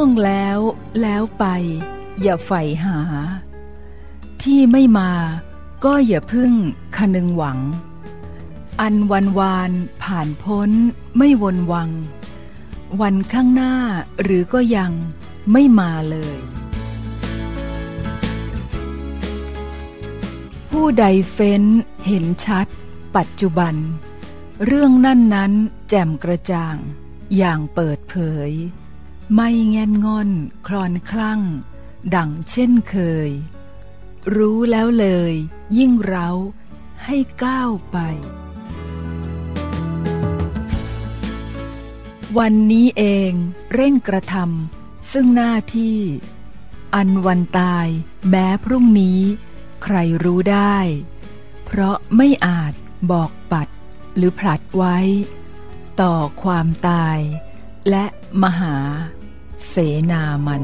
วงแล้วแล้วไป อย่าใฝ่หา ที่ไม่มาก็อย่าพึ่งคนึงหวัง อันวันวานผ่านพ้นไม่วนวัง วันข้างหน้าหรือก็ยังไม่มาเลย ผู้ใดเฟ้นเห็นชัด ปัจจุบัน เรื่องนั่นนั้นแจ่มกระจ่าง อย่างเปิดเผย ไม่แงนงอน คลอนคลั่ง ดังเช่นเคย รู้แล้วเลย ยิ่งเร้า ให้ก้าวไป วันนี้เองเร่งกระทำซึ่งหน้าที่ อันวันตายแม้พรุ่งนี้ ใครรู้ได้ เพราะไม่อาจบอกปัดหรือผลัดไว้ ต่อความตายและมหา เสนามัน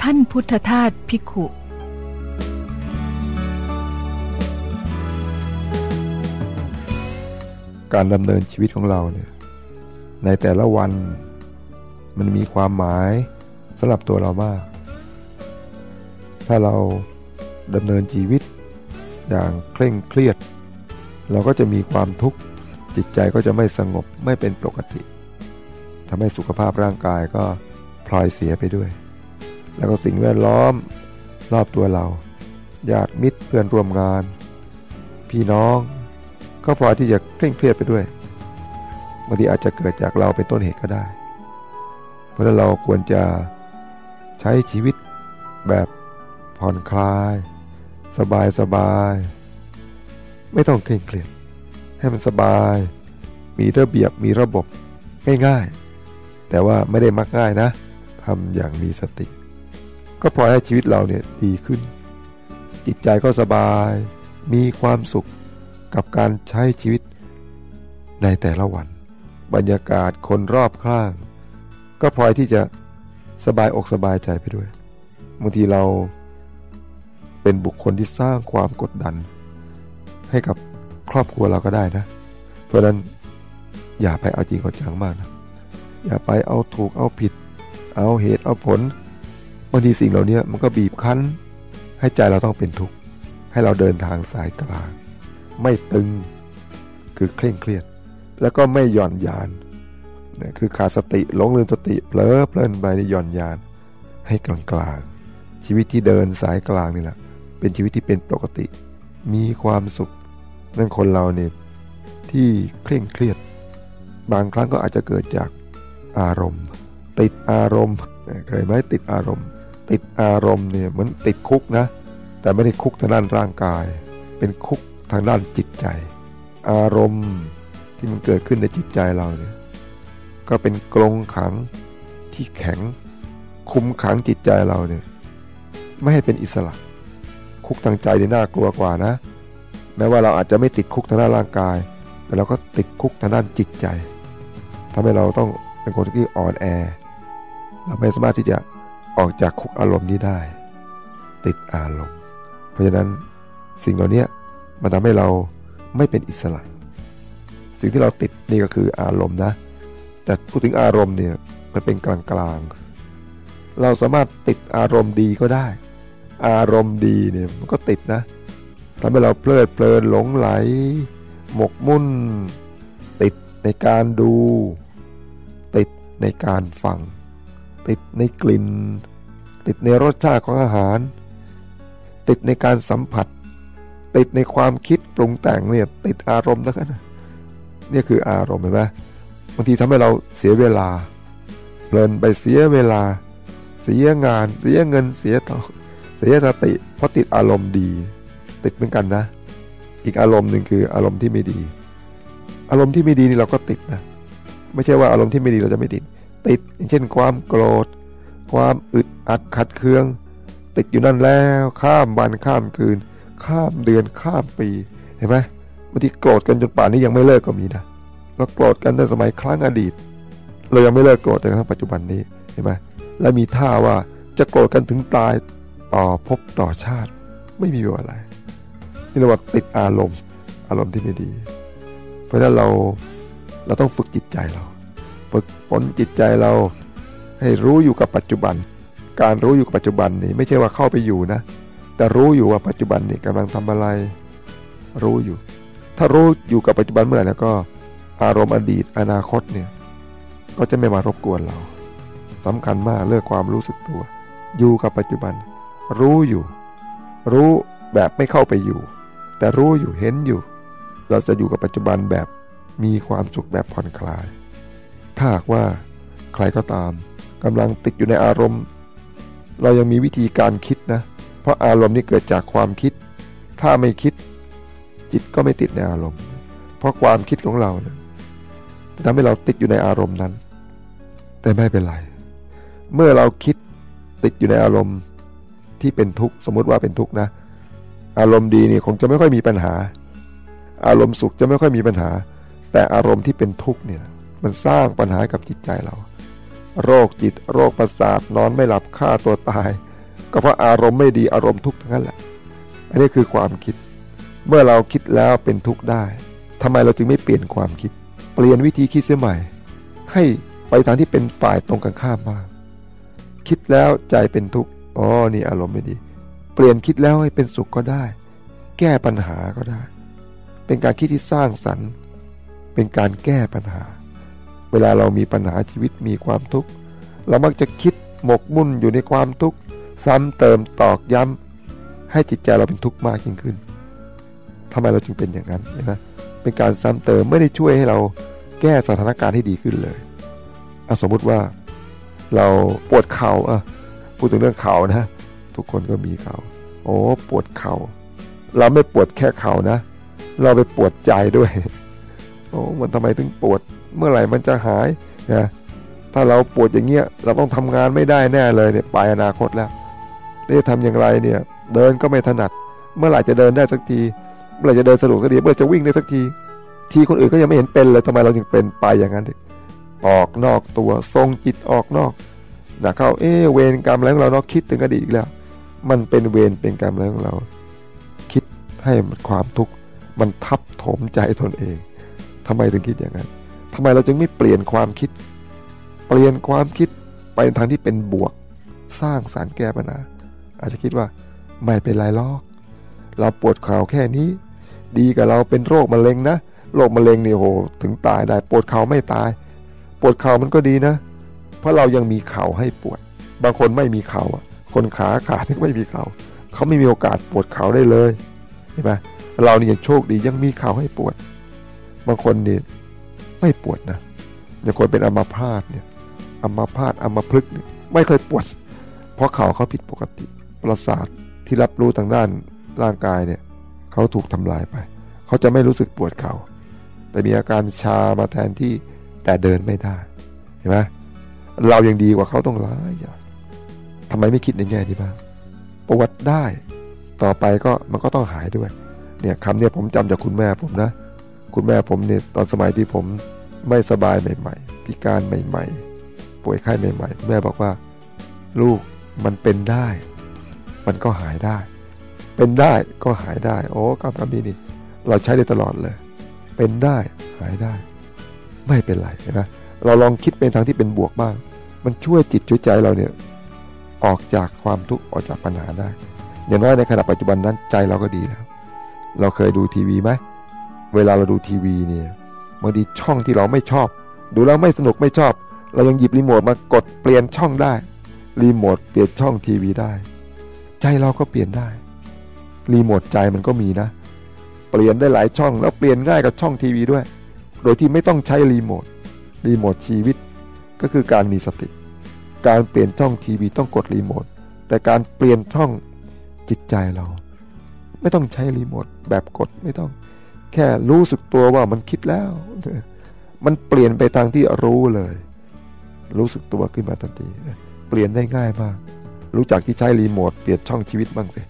ท่านพุทธทาสพิขุ การดำเนินชีวิตของเราเนี่ยในแต่ละวันมันมีความหมายสำหรับตัวเรามาก ถ้าเราดำเนินชีวิตอย่างเคร่งเครียด เราก็จะมีความทุกข์ จิตใจก็จะไม่สงบไม่เป็นปกติทำให้สุขภาพร่างกายก็พลอยเสียไปด้วย แล้วก็สิ่งแวดล้อมรอบตัวเราญาติมิตรเพื่อนร่วมงาน พี่น้อง ก็พลอยที่จะเคร่งเครียดไปด้วยบางทีอาจจะเกิดจากเราเป็นต้นเหตุก็ได้ เพราะนั้นเราควรจะใช้ชีวิตแบบผ่อนคลาย สบายสบาย ไม่ต้องเคร่งเครียด ให้มันสบาย มีระเบียบมีระบบง่ายๆ แต่ว่าไม่ได้มักง่ายนะทำอย่างมีสติ ก็พอให้ชีวิตเราเนี่ยดีขึ้น จิตใจก็สบาย มีความสุขกับการใช้ชีวิตในแต่ละวัน บรรยากาศคนรอบข้าง ก็พลอยที่จะสบายอกสบายใจไปด้วยบางทีเราเป็นบุคคลที่สร้างความกดดัน ให้กับ ครอบครัวเราก็ได้นะ เพราะนั้นอย่าไปเอาจริงเอาจังมากนะอย่าไปเอาถูกเอาผิด เอาเหตุเอาผลบางทีสิ่งเหล่านี้มันก็บีบคั้น ให้ใจเราต้องเป็นทุกข์ให้เราเดินทางสายกลาง ไม่ตึงคือเคร่งเครียด แล้วก็ไม่หย่อนยานนะคือขาดสติหลงลืมสติเผลอเพลินไปในหย่อนยาน ให้กลางกลางชีวิตที่เดินสายกลางนี่แหละเป็นชีวิตที่เป็นปกติ มีความสุข นั่นคนเราเนี่ยที่เคร่งเครียด บางครั้งก็อาจจะเกิดจากอารมณ์ ติดอารมณ์เคยไหมติดอารมณ์ ติดอารมณ์เนี่ยเหมือนติดคุกนะ แต่ไม่ได้คุกทางด้านร่างกาย เป็นคุกทางด้านจิตใจ อารมณ์ที่มันเกิดขึ้นในจิตใจเราเนี่ยก็เป็นกรงขังที่แข็ง คุมขังจิตใจเราเนี่ยไม่ให้เป็นอิสระ คุกทางใจเนี่ยน่ากลัวกว่านะ แม้ว่าเราอาจจะไม่ติดคุกทางด้านร่างกาย แต่เราก็ติดคุกทางด้านจิตใจทำให้เราต้องเป็นคนที่อ่อนแอ เราไม่สามารถที่จะออกจากคุกอารมณ์นี้ได้ ติดอารมณ์ เพราะฉะนั้นสิ่งเหล่านี้มันทำให้เราไม่เป็นอิสระ สิ่งที่เราติดนี่ก็คืออารมณ์นะ แต่พูดถึงอารมณ์เนี่ยมันเป็นกลางๆเราสามารถติดอารมณ์ดีก็ได้ อารมณ์ดีเนี่ยมันก็ติดนะ ทำให้เราเพลิดเพลินหลงไหล หมกมุ่น ติดในการดู ติดในการฟัง ติดในกลิ่น ติดในรสชาติของอาหาร ติดในการสัมผัส ติดในความคิดปรุงแต่งเนี่ยติดอารมณ์ทั้งนั้นนี่คืออารมณ์เห็นไหมบางทีทำให้เราเสียเวลาเพลินไปเสียเวลา เสียงาน เสียเงินเสียทองเสียสติเพราะติดอารมณ์ดี ติดเหมือนกันนะ อีกอารมณ์หนึ่งคืออารมณ์ที่ไม่ดี อารมณ์ที่ไม่ดีนี่เราก็ติดนะ ไม่ใช่ว่าอารมณ์ที่ไม่ดีเราจะไม่ติด ติดเช่นความโกรธ ความอึดอัดขัดเคือง ติดอยู่นั่นแล้ว ข้ามวันข้ามคืน ข้ามเดือนข้ามปี เห็นไหมบางทีโกรธกันจนป่านนี้ยังไม่เลิกก็มีนะเราโกรธกันตั้งสมัยครั้งอดีต เรายังไม่เลิกโกรธจนกระทั่งปัจจุบันนี้เห็นไหมและมีท่าว่าจะโกรธกันถึงตายต่อพบต่อชาติ ไม่มีอะไร นี่เรียกว่าติดอารมณ์ อารมณ์ที่ไม่ดี เพราะฉะนั้นเราเราต้องฝึกจิตใจเรา ฝึกฝนจิตใจเราให้รู้อยู่กับปัจจุบัน การรู้อยู่กับปัจจุบันนี่ไม่ใช่ว่าเข้าไปอยู่นะ แต่รู้อยู่ว่าปัจจุบันนี่กำลังทำอะไร รู้อยู่ ถ้ารู้อยู่กับปัจจุบันเมื่อไหร่แล้วก็ อารมณ์อดีตอนาคตเนี่ยก็จะไม่มารบกวนเราสำคัญมากเรื่องความรู้สึกตัว อยู่กับปัจจุบัน รู้อยู่ รู้แบบไม่เข้าไปอยู่ แต่รู้อยู่เห็นอยู่ เราจะอยู่กับปัจจุบันแบบมีความสุขแบบผ่อนคลาย ถ้าหากว่าใครก็ตามกำลังติดอยู่ในอารมณ์ เรายังมีวิธีการคิดนะ เพราะอารมณ์นี้เกิดจากความคิด ถ้าไม่คิด จิตก็ไม่ติดในอารมณ์ เพราะความคิดของเรานะทำให้เราติดอยู่ในอารมณ์นั้น แต่ไม่เป็นไร เมื่อเราคิดติดอยู่ในอารมณ์ที่เป็นทุกข์สมมติว่าเป็นทุกข์นะ อารมณ์ดีนี่คงจะไม่ค่อยมีปัญหา อารมณ์สุขจะไม่ค่อยมีปัญหา แต่อารมณ์ที่เป็นทุกข์เนี่ยมันสร้างปัญหากับจิตใจเรา โรคจิตโรคประสาทนอนไม่หลับฆ่าตัวตาย ก็เพราะอารมณ์ไม่ดีอารมณ์ทุกข์ทั้งนั้นแหละ อันนี้คือความคิด เมื่อเราคิดแล้วเป็นทุกข์ได้ทำไมเราจึงไม่เปลี่ยนความคิด เปลี่ยนวิธีคิดเสียใหม่ ให้ไปทางที่เป็นฝ่ายตรงกันข้ามบ้างคิดแล้วใจเป็นทุกข์อ๋อนี่อารมณ์ไม่ดี ปลี่ยนคิดแล้วให้เป็นสุขก็ได้ แก้ปัญหาก็ได้ เป็นการคิดที่สร้างสรรค์ เป็นการแก้ปัญหา เวลาเรามีปัญหาชีวิตมีความทุกข์เรามักจะคิดหมกมุ่นอยู่ในความทุกข์ซ้ำเติมตอกย้ำให้จิตใจเราเป็นทุกข์มากยิ่งขึ้นทำไมเราจึงเป็นอย่างนั้นนะเป็นการซ้ำเติมไม่ได้ช่วยให้เราแก้สถานการณ์ให้ดีขึ้นเลยอสมมุติว่า เราปวดเข่าอะพูดถึงเรื่องเข่านะ ทุกคนก็มีเข่าโอ้ปวดเข่าเราไม่ปวดแค่เข่านะ เราไปปวดใจด้วย โอ้มันทำไมถึงปวดเมื่อไหร่มันจะหายนะถ้าเราปวดอย่างเงี้ยเราต้องทำงานไม่ได้แน่เลยเนี่ยไปอนาคตแล้วจะทำอย่างไรเนี่ยเดินก็ไม่ถนัด เมื่อไหร่จะเดินได้สักที เมื่อไหร่จะเดินสะดวกสักทีเมื่อจะวิ่งได้สักที ทีคนอื่นก็ยังไม่เห็นเป็นเลยทำไมเราจึงเป็นไปอย่างนั้นออกนอกตัวทรงจิตออกนอกนะเข้าเอเวรกรรมอะไรของเราเนาะคิดถึงอดีตอีกแล้ว มันเป็นเวรเป็นกรรมอะไรของเรา คิดให้ความทุกข์มันทับถมใจตนเองทำไมถึงคิดอย่างนั้นทำไมเราจึงไม่เปลี่ยนความคิด เปลี่ยนความคิดไปในทางที่เป็นบวก สร้างสารแก้ปัญหาอาจจะคิดว่าไม่เป็นไรลอกเราปวดข่าวแค่นี้ ดีกับเราเป็นโรคมะเร็งนะโรคมะเร็งนี่โหถึงตายได้ปวดเข่าไม่ตาย ปวดเข่ามันก็ดีนะ เพราะเรายังมีเข่าให้ปวด บางคนไม่มีเข่า คนขาขาดที่ไม่มีเข่าเขาไม่มีโอกาสปวดเข่าได้เลยเห็นไหมเรานี่ยังโชคดียังมีเข่าให้ปวด บางคนนี่ไม่ปวดนะอย่างคนเป็นอัมพาตเนี่ยอัมพาตอัมพฤกษ์ไม่เคยปวด เพราะเข่าเขาผิดปกติ ประสาทที่รับรู้ทางด้านร่างกายเนี่ยเขาถูกทำลายไป เขาจะไม่รู้สึกปวดเขา่าแต่มีอาการชามาแทนที่แต่เดินไม่ได้เห็นไหมเรายังดีกว่าเขาต้องหลายอย่าง ทำไมไม่คิดในแง่นี้บ้างปวดได้ ต่อไปก็มันก็ต้องหายด้วยเนี่ยคำเนี่ยผมจำจากคุณแม่ผมนะ คุณแม่ผมเนี่ยตอนสมัยที่ผมไม่สบายใหม่ ๆ พิการใหม่ ๆ ป่วยไข้ใหม่ๆ แม่บอกว่า ลูกมันเป็นได้ มันก็หายได้ เป็นได้ก็หายได้ โอ้คำคำนี้นี่ เราใช้ได้ตลอดเลย เป็นได้หายได้ ไม่เป็นไรนะเราลองคิดเป็นทางที่เป็นบวกบ้าง มันช่วยจิตช่วยใจเราเนี่ย ออกจากความทุกข์ออกจากปัญหาได้ อย่างน้อยในขณะปัจจุบันนั้นใจเราก็ดีแล้ว เราเคยดูทีวีไหมเวลาเราดูทีวีเนี่ยบางทีช่องที่เราไม่ชอบ ดูแล้วไม่สนุกไม่ชอบ เรายังหยิบรีโมทมากดเปลี่ยนช่องได้รีโมทเปลี่ยนช่องทีวีได้ ใจเราก็เปลี่ยนได้รีโมทใจมันก็มีนะ เปลี่ยนได้หลายช่องแล้วเปลี่ยนง่ายกับช่องทีวีด้วย โดยที่ไม่ต้องใช้รีโมทรีโมทชีวิตก็คือการมีสติ การเปลี่ยนช่องทีวีต้องกดรีโมทแต่การเปลี่ยนช่องจิตใจเรา ไม่ต้องใช้รีโมทแบบกดไม่ต้อง แค่รู้สึกตัวว่ามันคิดแล้ว มันเปลี่ยนไปทางที่รู้เลย รู้สึกตัวขึ้นมาทันทีเปลี่ยนได้ง่ายมาก รู้จักที่ใช้รีโมทเปลี่ยนช่องชีวิตบ้างสิ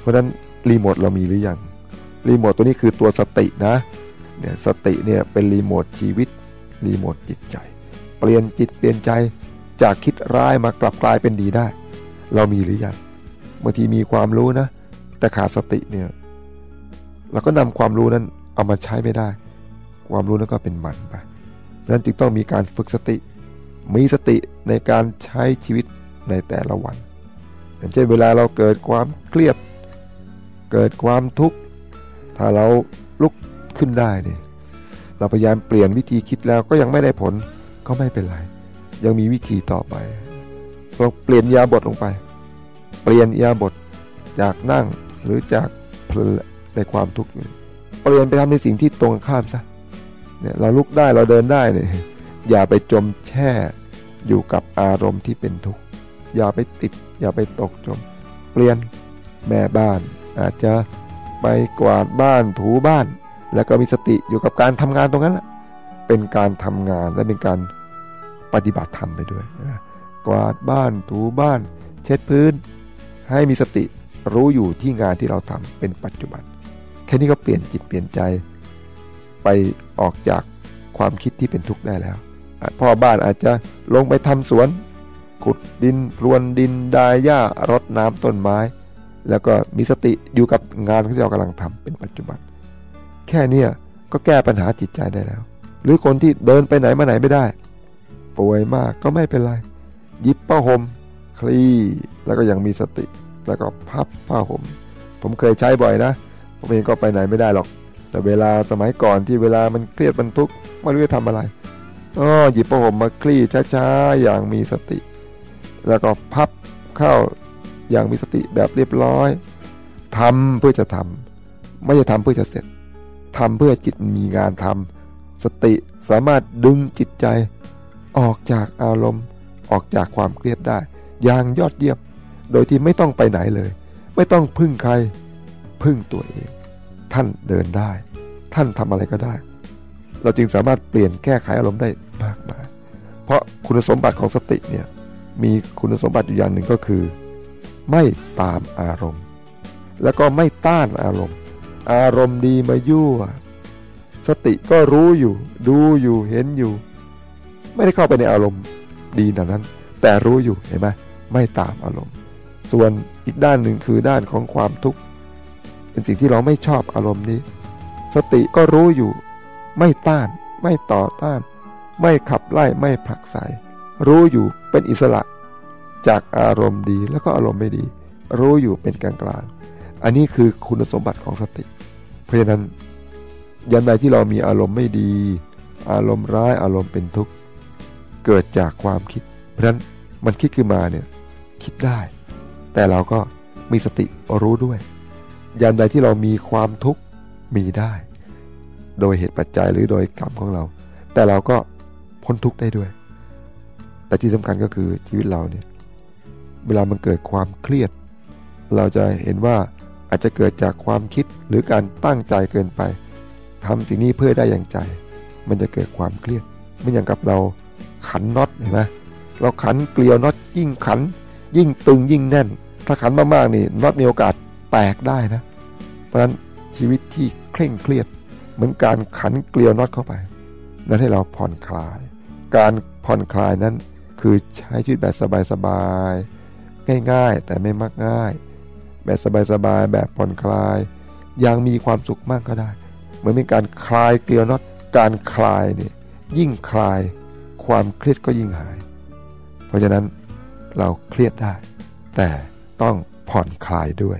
เพราะนั้นรีโมทเรามีหรือยังรีโมทตัวนี้คือตัวสตินะเนี่ยสติเนี่ยเป็นรีโมทชีวิตรีโมทจิตใจ เปลี่ยนจิตเปลี่ยนใจ จากคิดร้ายมากลับกลายเป็นดีได้ เรามีหรือยังบางทีมีความรู้นะ แต่ขาดสติเนี่ยเราก็นำความรู้นั้นเอามาใช้ไม่ได้ ความรู้นั้นก็เป็นมันไปนั้นจึงต้องมีการฝึกสติ มีสติในการใช้ชีวิตในแต่ละวันอย่างเช่นเวลาเราเกิดความเครียด เกิดความทุกข์ถ้าเราลุกขึ้นได้เนี่ยเราพยายามเปลี่ยนวิธีคิดแล้วก็ยังไม่ได้ผลก็ไม่เป็นไร ยังมีวิธีต่อไปเราเปลี่ยนยาบทลงไป เปลี่ยนยาบทจากนั่งหรือจากเพลในความทุกข์เปลี่ยนไปทำในสิ่งที่ตรงข้ามซะเนี่ยเราลุกได้เราเดินได้เนี่ยอย่าไปจมแช่อยู่กับอารมณ์ที่เป็นทุกข์อย่าไปติด อย่าไปตกจม เปลี่ยนแม่บ้าน อาจจะไปกวาดบ้านถูบ้าน แล้วก็มีสติอยู่กับการทำงานตรงนั้นแหละเป็นการทำงานและเป็นการ ปฏิบัติธรรมไปด้วยนะกวาดบ้านถูบ้าน เช็ดพื้น ให้มีสติรู้อยู่ที่งานที่เราทำเป็นปัจจุบัน แค่นี้ก็เปลี่ยนจิตเปลี่ยนใจ ไปออกจากความคิดที่เป็นทุกข์ได้แล้วพ่อบ้านอาจจะลงไปทำสวน ขุดดินพรวนดินดายหญ้ารดน้ำต้นไม้ แล้วก็มีสติอยู่กับงานที่เรากำลังทำเป็นปัจจุบัน แค่นี้ก็แก้ปัญหาจิตใจได้แล้ว หรือคนที่เดินไปไหนมาไหนไม่ได้ ป่วยมากก็ไม่เป็นไร ยิบผ้าห่มคลี่แล้วก็ยังมีสติ แล้วก็พับผ้าห่มผมเคยใช้บ่อยนะ ผมเองก็ไปไหนไม่ได้หรอก แต่เวลาสมัยก่อนที่เวลามันเครียดมันทุกข์ไม่รู้จะทำอะไรอ๋อหยิบผ้าห่มมาคลี่ช้าๆอย่างมีสติ แล้วก็พับเข้าอย่างมีสติแบบเรียบร้อยทำเพื่อจะทำไม่ใช่ทำเพื่อจะเสร็จทำเพื่อจิตมีงานทำสติสามารถดึงจิตใจ ออกจากอารมณ์ ออกจากความเครียดได้ อย่างยอดเยี่ยม โดยที่ไม่ต้องไปไหนเลย ไม่ต้องพึ่งใคร พึ่งตัวเอง ท่านเดินได้ ท่านทำอะไรก็ได้ เราจึงสามารถเปลี่ยนแก้ไขอารมณ์ได้มากมาย เพราะคุณสมบัติของสติเนี่ยมีคุณสมบัติอยู่อย่างหนึ่งก็คือ ไม่ตามอารมณ์ แล้วก็ไม่ต้านอารมณ์ อารมณ์ดีมายั่วสติก็รู้อยู่ ดูอยู่เห็นอยู่ ไม่ได้เข้าไปในอารมณ์ดีดังนั้น แต่รู้อยู่เห็นไหมไม่ตามอารมณ์ ส่วนอีกด้านหนึ่งคือด้านของความทุกข์เป็นสิ่งที่เราไม่ชอบอารมณ์นี้ สติก็รู้อยู่ ไม่ต้าน ไม่ต่อต้าน ไม่ขับไล่ไม่ผลักไสรู้อยู่เป็นอิสระจากอารมณ์ดีแล้วก็อารมณ์ไม่ดี รู้อยู่เป็นกลางกลางอันนี้คือคุณสมบัติของสติ เพราะฉะนั้นยันใดที่เรามีอารมณ์ไม่ดี อารมณ์ร้ายอารมณ์เป็นทุกข์ เกิดจากความคิด เพราะฉะนั้นมันคิดขึ้นมาเนี่ยคิดได้ แต่เราก็มีสติรู้ด้วยยันใดที่เรามีความทุกข์มีได้ โดยเหตุปัจจัยหรือโดยกรรมของเรา แต่เราก็พ้นทุกข์ได้ด้วย แต่ที่สำคัญก็คือชีวิตเราเนี่ยเวลามันเกิดความเครียด เราจะเห็นว่าอาจจะเกิดจากความคิดหรือการตั้งใจเกินไปทำสิ่งนี้เพื่อได้อย่างใจ มันจะเกิดความเครียดไม่อย่างกับเรา ขันน็อตเห็นไหมเราขันเกลียวน็อตยิ่งขัน ยิ่งตึงยิ่งแน่น ถ้าขันมากๆนี่น็อตมีโอกาสแตกได้นะ เพราะฉะนั้นชีวิตที่เคร่งเครียด เหมือนการขันเกลียวน็อตเข้าไป นั้นให้เราผ่อนคลาย การผ่อนคลายนั้นคือใช้ชีวิตแบบสบายๆง่ายๆ แต่ไม่มากง่าย แบบสบายๆแบบผ่อนคลายยังมีความสุขมากก็ได้ เหมือนเป็นการคลายเกลียวน็อตการคลายเนี่ยยิ่งคลาย ความเครียดก็ยิ่งหาย เพราะฉะนั้นเราเครียดได้ แต่ต้องผ่อนคลายด้วย